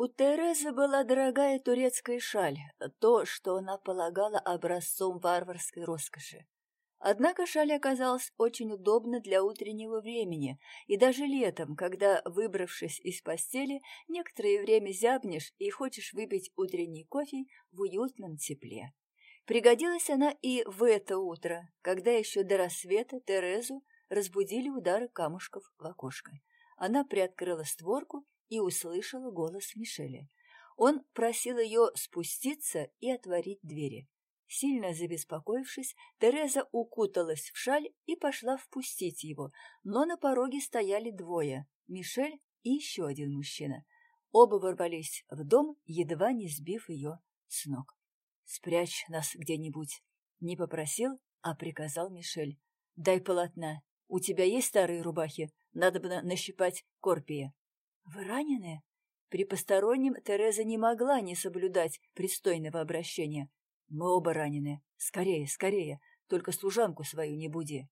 У Терезы была дорогая турецкая шаль, то, что она полагала образцом варварской роскоши. Однако шаль оказалась очень удобна для утреннего времени, и даже летом, когда, выбравшись из постели, некоторое время зябнешь и хочешь выпить утренний кофе в уютном тепле. Пригодилась она и в это утро, когда еще до рассвета Терезу разбудили удары камушков в окошко. Она приоткрыла створку и услышала голос Мишеля. Он просил ее спуститься и отворить двери. Сильно забеспокоившись, Тереза укуталась в шаль и пошла впустить его, но на пороге стояли двое — Мишель и еще один мужчина. Оба ворвались в дом, едва не сбив ее с ног. «Спрячь нас где-нибудь», — не попросил, а приказал Мишель. «Дай полотна. У тебя есть старые рубахи? Надо бы нащипать корпия». «Вы ранены?» При постороннем Тереза не могла не соблюдать пристойного обращения. Мы оба ранены. Скорее, скорее, только служанку свою не буди.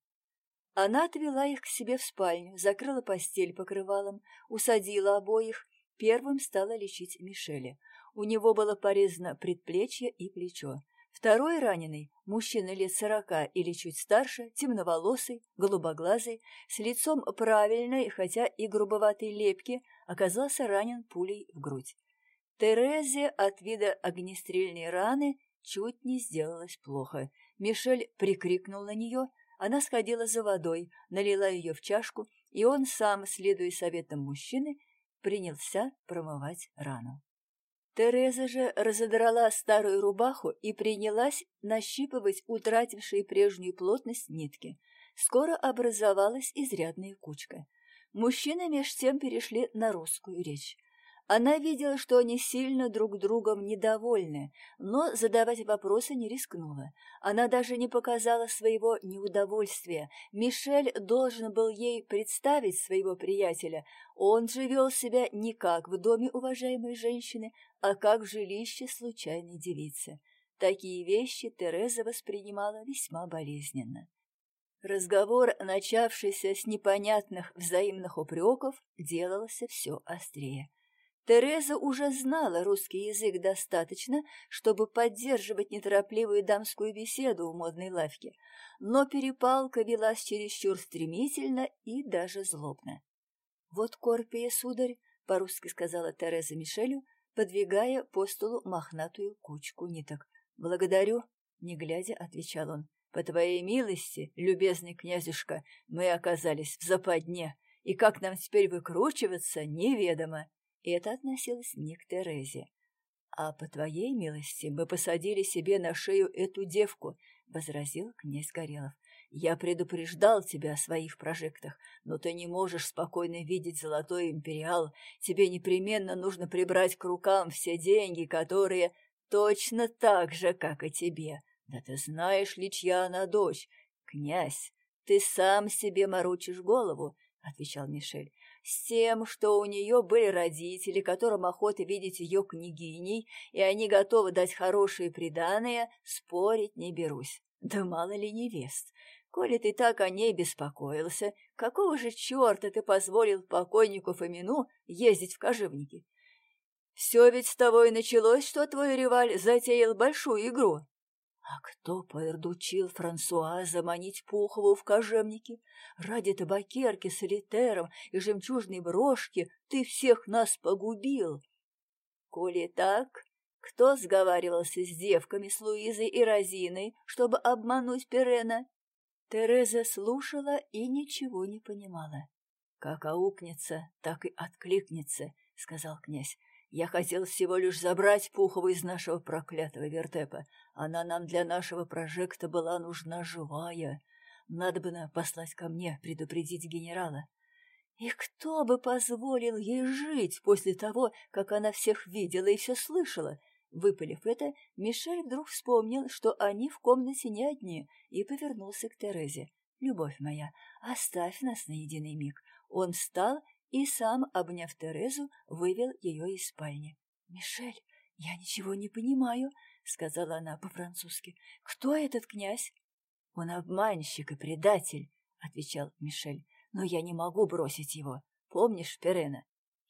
Она отвела их к себе в спальню, закрыла постель покрывалом, усадила обоих, первым стала лечить Мишеля. У него было порезано предплечье и плечо. Второй раненый, мужчина лет сорока или чуть старше, темноволосый, голубоглазый, с лицом правильной, хотя и грубоватой лепки, оказался ранен пулей в грудь. Терезе от вида огнестрельной раны чуть не сделалось плохо. Мишель прикрикнул на нее, она сходила за водой, налила ее в чашку, и он сам, следуя советам мужчины, принялся промывать рану. Тереза же разодрала старую рубаху и принялась нащипывать утратившие прежнюю плотность нитки. Скоро образовалась изрядная кучка. Мужчины меж тем перешли на русскую речь. Она видела, что они сильно друг другом недовольны, но задавать вопросы не рискнула. Она даже не показала своего неудовольствия. Мишель должен был ей представить своего приятеля. Он же вел себя не как в доме уважаемой женщины, а как жилище случайной девицы. Такие вещи Тереза воспринимала весьма болезненно. Разговор, начавшийся с непонятных взаимных упреков, делался все острее. Тереза уже знала русский язык достаточно, чтобы поддерживать неторопливую дамскую беседу в модной лавке, но перепалка велась чересчур стремительно и даже злобно. «Вот корпия, сударь», — по-русски сказала Тереза Мишелю, подвигая по столу мохнатую кучку ниток. «Благодарю», — не глядя, отвечал он. «По твоей милости, любезный князюшка, мы оказались в западне, и как нам теперь выкручиваться, неведомо». И это относилось не к Терезе. «А по твоей милости мы посадили себе на шею эту девку», — возразил князь Горелов. «Я предупреждал тебя о своих прожектах, но ты не можешь спокойно видеть золотой империал. Тебе непременно нужно прибрать к рукам все деньги, которые точно так же, как и тебе. Да ты знаешь ли, чья она дочь? Князь, ты сам себе морочишь голову», — отвечал Мишель с тем, что у нее были родители, которым охота видеть ее княгиней, и они готовы дать хорошие приданые, спорить не берусь. Да мало ли невест. Коли ты так о ней беспокоился, какого же черта ты позволил покойнику Фомину ездить в кожевники? Все ведь с того и началось, что твой реваль затеял большую игру. А кто поэрдучил Франсуа заманить Пухову в кожевники? Ради табакерки, солитером и жемчужной брошки ты всех нас погубил. Коли так, кто сговаривался с девками, с Луизой и Розиной, чтобы обмануть Перена? Тереза слушала и ничего не понимала. «Как аукнется, так и откликнется», — сказал князь. Я хотел всего лишь забрать Пухову из нашего проклятого вертепа. Она нам для нашего прожекта была нужна живая. Надо бы послать ко мне, предупредить генерала. И кто бы позволил ей жить после того, как она всех видела и все слышала? Выпалив это, Мишель вдруг вспомнил, что они в комнате не одни, и повернулся к Терезе. «Любовь моя, оставь нас на единый миг». Он встал и сам, обняв Терезу, вывел ее из спальни. «Мишель, я ничего не понимаю», — сказала она по-французски. «Кто этот князь?» «Он обманщик и предатель», — отвечал Мишель. «Но я не могу бросить его. Помнишь Перена?»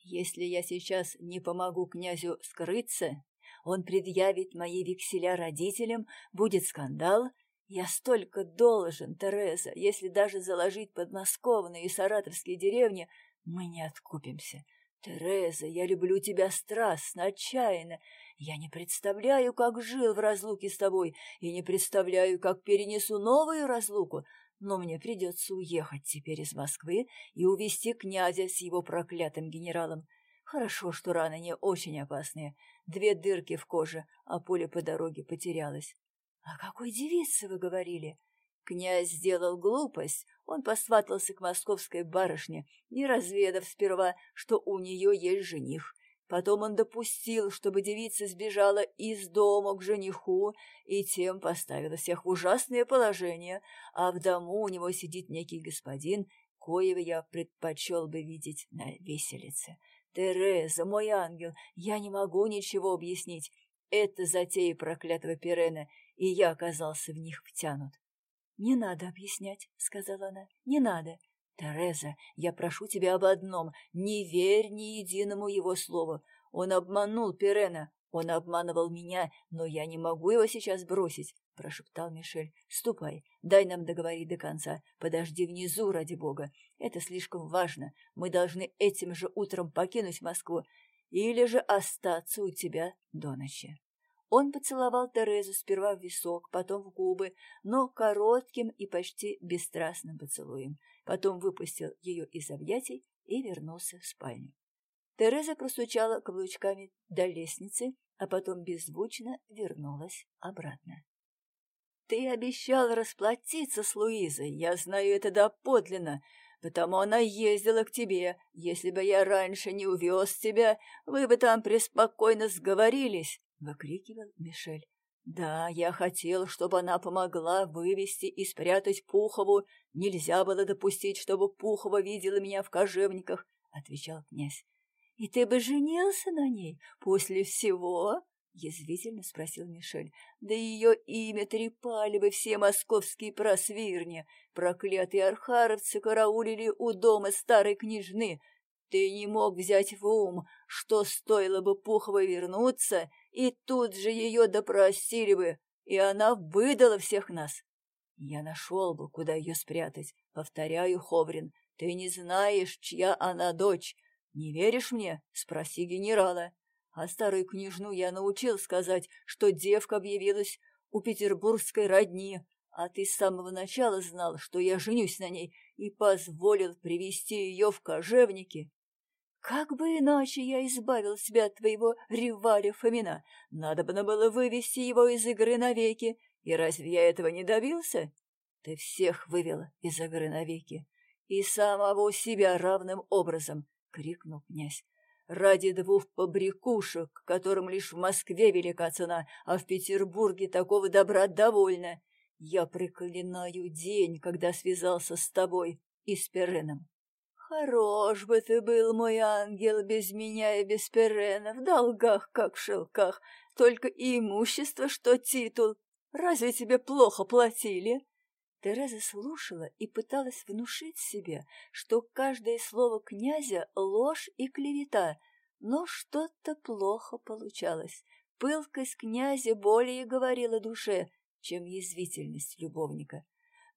Если я сейчас не помогу князю скрыться, он предъявит мои векселя родителям, будет скандал. Я столько должен, Тереза, если даже заложить подмосковные и саратовские деревни, мы не откупимся. Тереза, я люблю тебя страстно, отчаянно. Я не представляю, как жил в разлуке с тобой, и не представляю, как перенесу новую разлуку, но мне придется уехать теперь из Москвы и увезти князя с его проклятым генералом. Хорошо, что раны не очень опасные. Две дырки в коже, а пуля по дороге потерялась. — О какой девице вы говорили? Князь сделал глупость. Он посватался к московской барышне, не разведав сперва, что у нее есть жених. Потом он допустил, чтобы девица сбежала из дома к жениху и тем поставила всех в ужасное положение, а в дому у него сидит некий господин, коего я предпочел бы видеть на веселице. Тереза, мой ангел, я не могу ничего объяснить. Это затеи проклятого Пирена, и я оказался в них втянут. — Не надо объяснять, — сказала она, — не надо. «Тереза, я прошу тебя об одном. Не верь ни единому его слову. Он обманул Пирена. Он обманывал меня, но я не могу его сейчас бросить», — прошептал Мишель. «Ступай, дай нам договорить до конца. Подожди внизу, ради бога. Это слишком важно. Мы должны этим же утром покинуть Москву или же остаться у тебя до ночи». Он поцеловал Терезу сперва в висок, потом в губы, но коротким и почти бесстрастным поцелуем потом выпустил ее из объятий и вернулся в спальню. Тереза простучала каблучками до лестницы, а потом беззвучно вернулась обратно. «Ты обещал расплатиться с Луизой, я знаю это доподлинно, потому она ездила к тебе. Если бы я раньше не увез тебя, вы бы там преспокойно сговорились», — выкрикивал Мишель. «Да, я хотел, чтобы она помогла вывести и спрятать Пухову. Нельзя было допустить, чтобы Пухова видела меня в кожевниках», — отвечал князь. «И ты бы женился на ней после всего?» — язвительно спросил Мишель. «Да ее имя трепали бы все московские просвирни. Проклятые архаровцы караулили у дома старой княжны. Ты не мог взять в ум, что стоило бы Пуховой вернуться, и тут же ее допросили бы, и она выдала всех нас. Я нашел бы, куда ее спрятать. Повторяю, Ховрин, ты не знаешь, чья она дочь. Не веришь мне? Спроси генерала. А старую княжну я научил сказать, что девка объявилась у петербургской родни, а ты с самого начала знал, что я женюсь на ней, и позволил привести ее в кожевники. Как бы иначе я избавил себя от твоего реваля Фомина? Надо бы было вывести его из игры навеки. И разве я этого не добился? Ты всех вывела из игры навеки. И самого себя равным образом, — крикнул князь. Ради двух побрякушек, которым лишь в Москве велика цена, а в Петербурге такого добра довольно. Я проклинаю день, когда связался с тобой и с Переном. Хорош бы ты был, мой ангел, без меня и без Перена, в долгах, как в шелках, только и имущество, что титул. Разве тебе плохо платили?» Тереза слушала и пыталась внушить себе, что каждое слово князя — ложь и клевета, но что-то плохо получалось. Пылкость князя более говорила душе, чем язвительность любовника.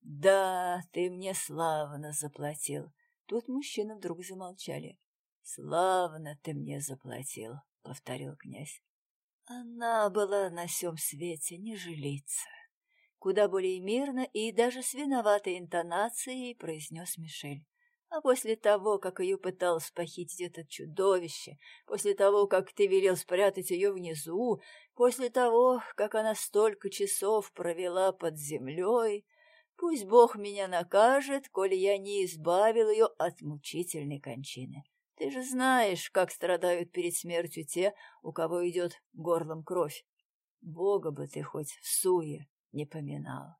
«Да, ты мне славно заплатил. Тут мужчины вдруг замолчали. «Славно ты мне заплатил», — повторил князь. Она была на всем свете не жилиться. Куда более мирно и даже с виноватой интонацией произнес Мишель. А после того, как ее пыталось похитить это чудовище, после того, как ты велел спрятать ее внизу, после того, как она столько часов провела под землей, Пусть Бог меня накажет, коли я не избавил ее от мучительной кончины. Ты же знаешь, как страдают перед смертью те, у кого идет горлом кровь. Бога бы ты хоть в суе не поминал.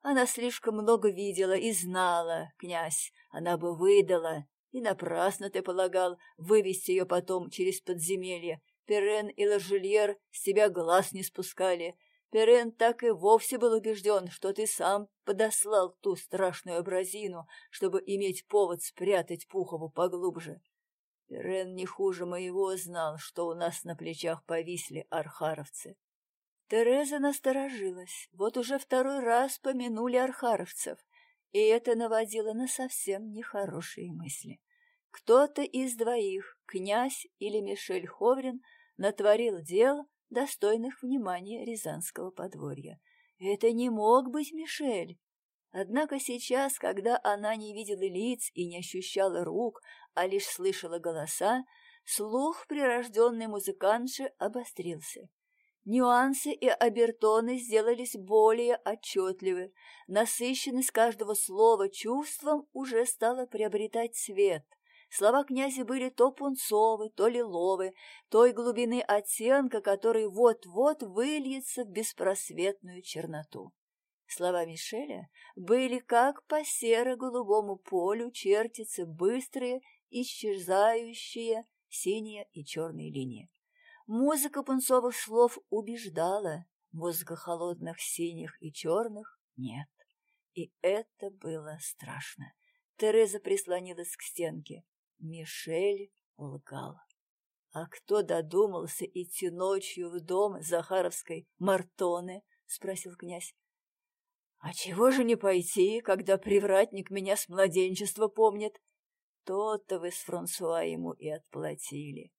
Она слишком много видела и знала, князь, она бы выдала, и напрасно ты полагал вывести ее потом через подземелье. Перен и Ложельер с тебя глаз не спускали, Перен так и вовсе был убежден, что ты сам подослал ту страшную образину, чтобы иметь повод спрятать Пухову поглубже. Рен не хуже моего знал, что у нас на плечах повисли архаровцы. Тереза насторожилась. Вот уже второй раз помянули архаровцев, и это наводило на совсем нехорошие мысли. Кто-то из двоих, князь или Мишель Ховрин, натворил дел, достойных внимания Рязанского подворья. Это не мог быть Мишель. Однако сейчас, когда она не видела лиц и не ощущала рук, а лишь слышала голоса, слух прирожденной музыкантши обострился. Нюансы и обертоны сделались более отчетливы. Насыщенность каждого слова чувством уже стала приобретать цвет. Слова князя были то пунцовы, то лиловы, той глубины оттенка, который вот-вот выльется в беспросветную черноту. Слова Мишеля были как по серо-голубому полю чертятся быстрые, исчезающие синие и черные линии. Музыка пунцовых слов убеждала, музыка холодных синих и черных — нет. И это было страшно. Тереза прислонилась к стенке. Мишель лгал. А кто додумался идти ночью в дом Захаровской Мартоны? — спросил князь. А чего же не пойти, когда привратник меня с младенчества помнит? То-то вы с Франсуа ему и отплатили.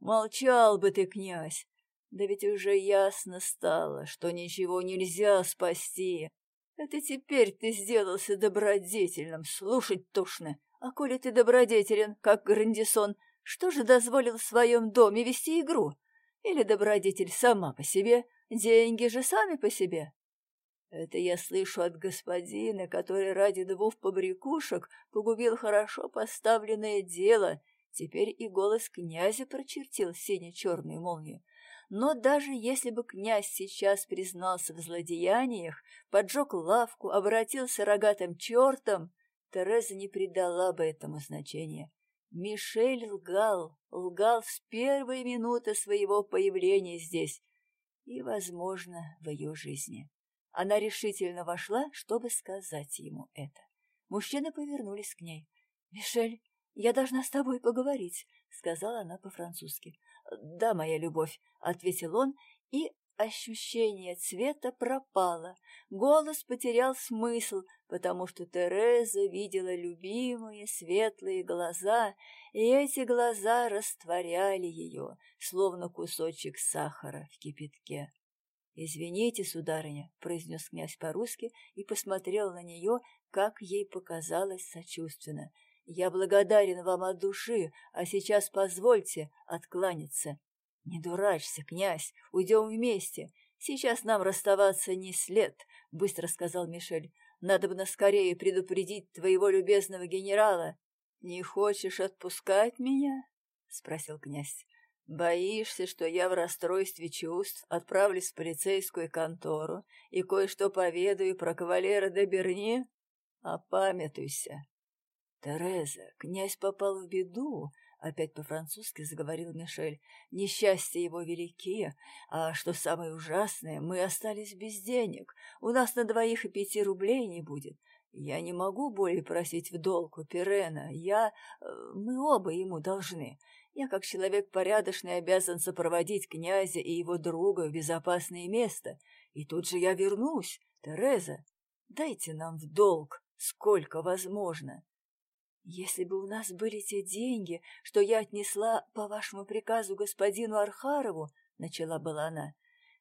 Молчал бы ты, князь. Да ведь уже ясно стало, что ничего нельзя спасти. Это теперь ты сделался добродетельным, слушать тошно. А коли ты добродетелен, как Грандисон, что же дозволил в своем доме вести игру? Или добродетель сама по себе, деньги же сами по себе? Это я слышу от господина, который ради двух побрякушек погубил хорошо поставленное дело. Теперь и голос князя прочертил сине-черную молнию. Но даже если бы князь сейчас признался в злодеяниях, поджег лавку, обратился рогатым чертом, Тереза не придала бы этому значения. Мишель лгал, лгал с первой минуты своего появления здесь и, возможно, в ее жизни. Она решительно вошла, чтобы сказать ему это. Мужчины повернулись к ней. «Мишель, я должна с тобой поговорить», — сказала она по-французски. «Да, моя любовь», — ответил он, и ощущение цвета пропало. Голос потерял смысл, потому что Тереза видела любимые светлые глаза, и эти глаза растворяли ее, словно кусочек сахара в кипятке. «Извините, сударыня», — произнес князь по-русски и посмотрел на нее, как ей показалось сочувственно. «Я благодарен вам от души, а сейчас позвольте откланяться». «Не дурачься, князь, уйдем вместе. Сейчас нам расставаться не след», — быстро сказал Мишель. «Надо бы скорее предупредить твоего любезного генерала». «Не хочешь отпускать меня?» — спросил князь. Боишься, что я в расстройстве чувств отправлюсь в полицейскую контору и кое-что поведаю про кавалера де Берни? Опамятуйся. Тереза, князь попал в беду, опять по-французски заговорил Мишель. Несчастья его велики, а что самое ужасное, мы остались без денег. У нас на двоих и пяти рублей не будет. Я не могу более просить в долг у Пирена. Я... Э, мы оба ему должны. Я, как человек порядочный, обязан сопроводить князя и его друга в безопасное место. И тут же я вернусь. Тереза, дайте нам в долг, сколько возможно. Если бы у нас были те деньги, что я отнесла по вашему приказу господину Архарову, начала была она,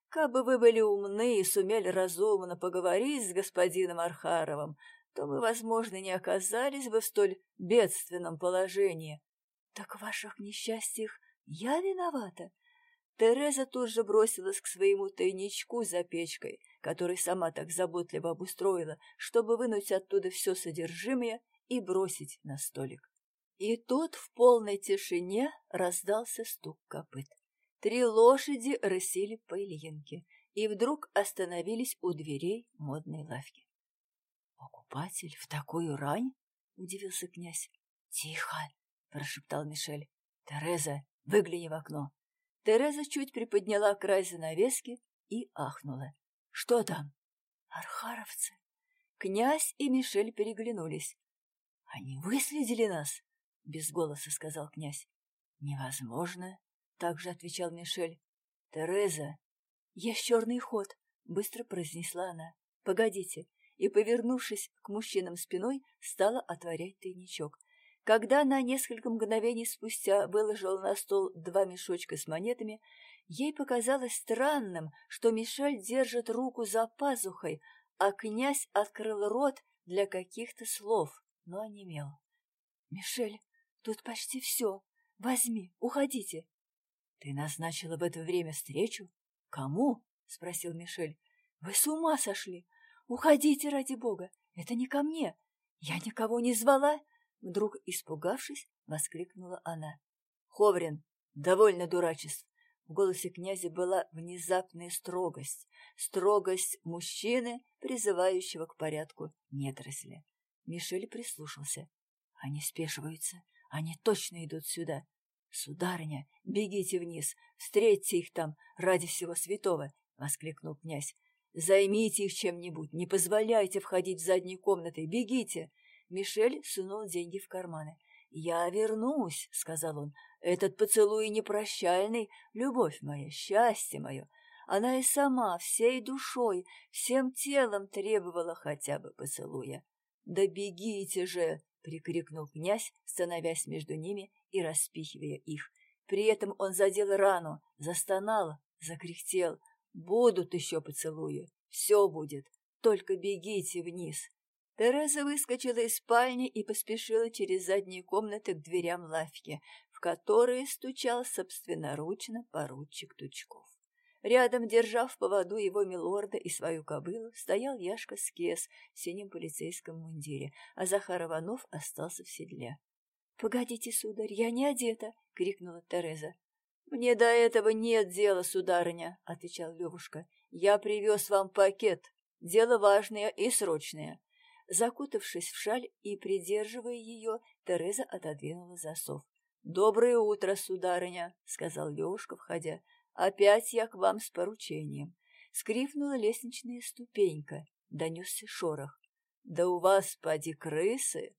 Кабы вы были умны и сумели разумно поговорить с господином Архаровым, то мы, возможно, не оказались бы в столь бедственном положении. Так в ваших несчастьях я виновата? Тереза тут же бросилась к своему тайничку за печкой, который сама так заботливо обустроила, чтобы вынуть оттуда все содержимое и бросить на столик. И тут в полной тишине раздался стук копыт. Три лошади рысили по Ильинке и вдруг остановились у дверей модной лавки. «Покупатель в такую рань?» — удивился князь. «Тихо!» — прошептал Мишель. «Тереза, выгляни в окно». Тереза чуть приподняла край занавески и ахнула. «Что там?» «Архаровцы». Князь и Мишель переглянулись. «Они выследили нас?» — без голоса сказал князь. Невозможно, также отвечал Мишель. Тереза, есть черный ход, быстро произнесла она. Погодите, и, повернувшись к мужчинам спиной, стала отворять тайничок. Когда она несколько мгновений спустя выложила на стол два мешочка с монетами, ей показалось странным, что Мишель держит руку за пазухой, а князь открыл рот для каких-то слов, но онемел. «Мишель, тут почти все. Возьми, уходите». «Ты назначила в это время встречу? Кому?» — спросил Мишель. «Вы с ума сошли! Уходите, ради бога! Это не ко мне! Я никого не звала!» Вдруг, испугавшись, воскликнула она. «Ховрин, довольно дурачеств!» В голосе князя была внезапная строгость, строгость мужчины, призывающего к порядку недоросля. Мишель прислушался. Они спешиваются, они точно идут сюда. Сударыня, бегите вниз, встретьте их там ради всего святого, — воскликнул князь. Займите их чем-нибудь, не позволяйте входить в задние комнаты, бегите. Мишель сунул деньги в карманы. «Я вернусь», — сказал он. «Этот поцелуй непрощальный, любовь моя, счастье мое». Она и сама всей душой, всем телом требовала хотя бы поцелуя. «Да бегите же!» — прикрикнул князь, становясь между ними и распихивая их. При этом он задел рану, застонал, закряхтел. «Будут еще поцелуи, все будет, только бегите вниз». Тереза выскочила из спальни и поспешила через задние комнаты к дверям лавки, в которые стучал собственноручно поручик Тучков. Рядом, держа в поводу его милорда и свою кобылу, стоял Яшка Скес в синем полицейском мундире, а Захар Иванов остался в седле. — Погодите, сударь, я не одета! — крикнула Тереза. — Мне до этого нет дела, сударыня, — отвечал Левушка. — Я привез вам пакет. Дело важное и срочное. Закутавшись в шаль и придерживая ее, Тереза отодвинула засов. — Доброе утро, сударыня, — сказал Левушка, входя. — Опять я к вам с поручением. Скрипнула лестничная ступенька, донесся шорох. — Да у вас, поди, крысы!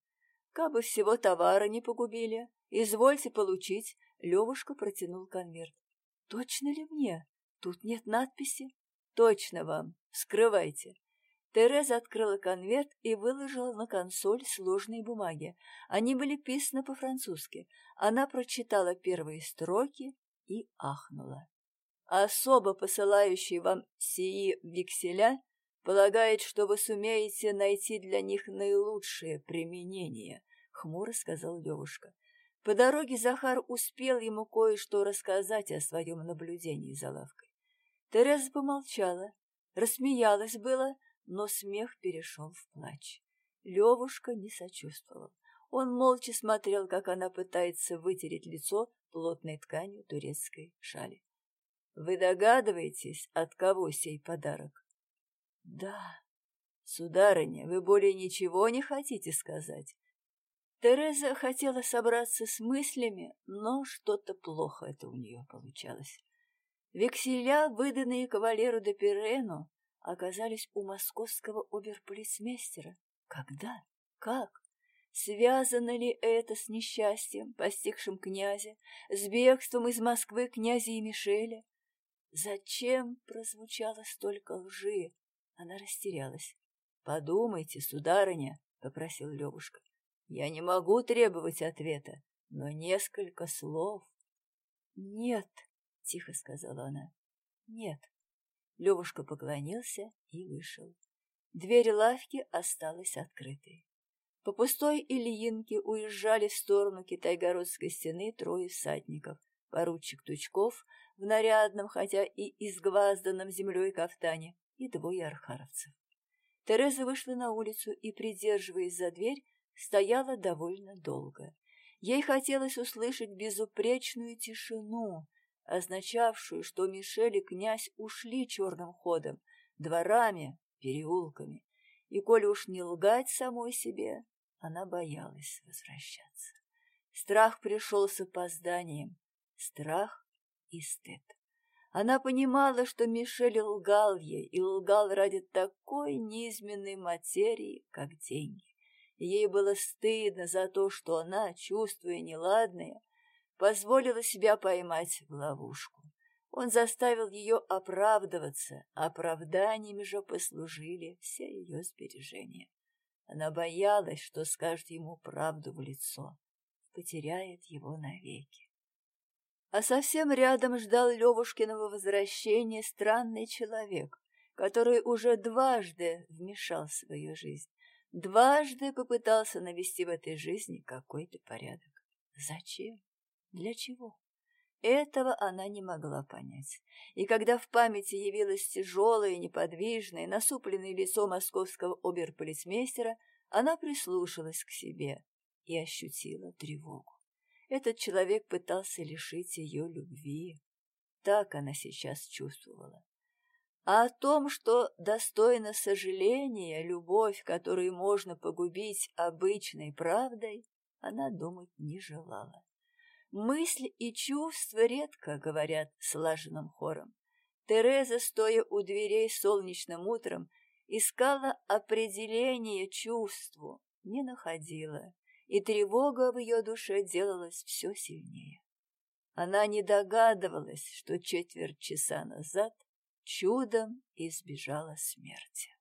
Кабы всего товара не погубили. Извольте получить. Левушка протянул конверт. — Точно ли мне? Тут нет надписи. — Точно вам. Вскрывайте. Тереза открыла конверт и выложила на консоль сложные бумаги. Они были писаны по-французски. Она прочитала первые строки и ахнула. «Особо посылающий вам сии векселя полагает, что вы сумеете найти для них наилучшее применение», — хмуро сказал девушка. По дороге Захар успел ему кое-что рассказать о своем наблюдении за лавкой. Тереза помолчала, рассмеялась было, — но смех перешел в плач. Левушка не сочувствовал. Он молча смотрел, как она пытается вытереть лицо плотной тканью турецкой шали. — Вы догадываетесь, от кого сей подарок? — Да. — Сударыня, вы более ничего не хотите сказать? Тереза хотела собраться с мыслями, но что-то плохо это у нее получалось. Векселя, выданные кавалеру де Пирену, оказались у московского оберполицмейстера. Когда? Как? Связано ли это с несчастьем, постигшим князя, с бегством из Москвы князя и Мишеля? Зачем прозвучало столько лжи? Она растерялась. — Подумайте, сударыня, — попросил Левушка. — Я не могу требовать ответа, но несколько слов. — Нет, — тихо сказала она, — нет. Левушка поклонился и вышел. Дверь лавки осталась открытой. По пустой Ильинке уезжали в сторону Китайгородской стены трое всадников. Поручик Тучков в нарядном, хотя и изгвазданном землей кафтане, и двое архаровцев. Тереза вышла на улицу и, придерживаясь за дверь, стояла довольно долго. Ей хотелось услышать безупречную тишину, означавшую, что Мишель и князь ушли черным ходом, дворами, переулками, и, коли уж не лгать самой себе, она боялась возвращаться. Страх пришел с опозданием, страх и стыд. Она понимала, что Мишель лгал ей, и лгал ради такой низменной материи, как деньги. ей было стыдно за то, что она, чувствуя неладное, позволила себя поймать в ловушку. Он заставил ее оправдываться, оправданиями же послужили все ее сбережения. Она боялась, что скажет ему правду в лицо, потеряет его навеки. А совсем рядом ждал Левушкиного возвращения странный человек, который уже дважды вмешал в свою жизнь, дважды попытался навести в этой жизни какой-то порядок. Зачем? Для чего? Этого она не могла понять. И когда в памяти явилось тяжелое, неподвижное, насупленное лицо московского оберполицмейстера, она прислушалась к себе и ощутила тревогу. Этот человек пытался лишить ее любви. Так она сейчас чувствовала. А о том, что достойно сожаления любовь, которую можно погубить обычной правдой, она думать не желала. Мысль и чувства редко говорят слаженным хором. Тереза, стоя у дверей солнечным утром, искала определение чувству, не находила, и тревога в ее душе делалась все сильнее. Она не догадывалась, что четверть часа назад чудом избежала смерти.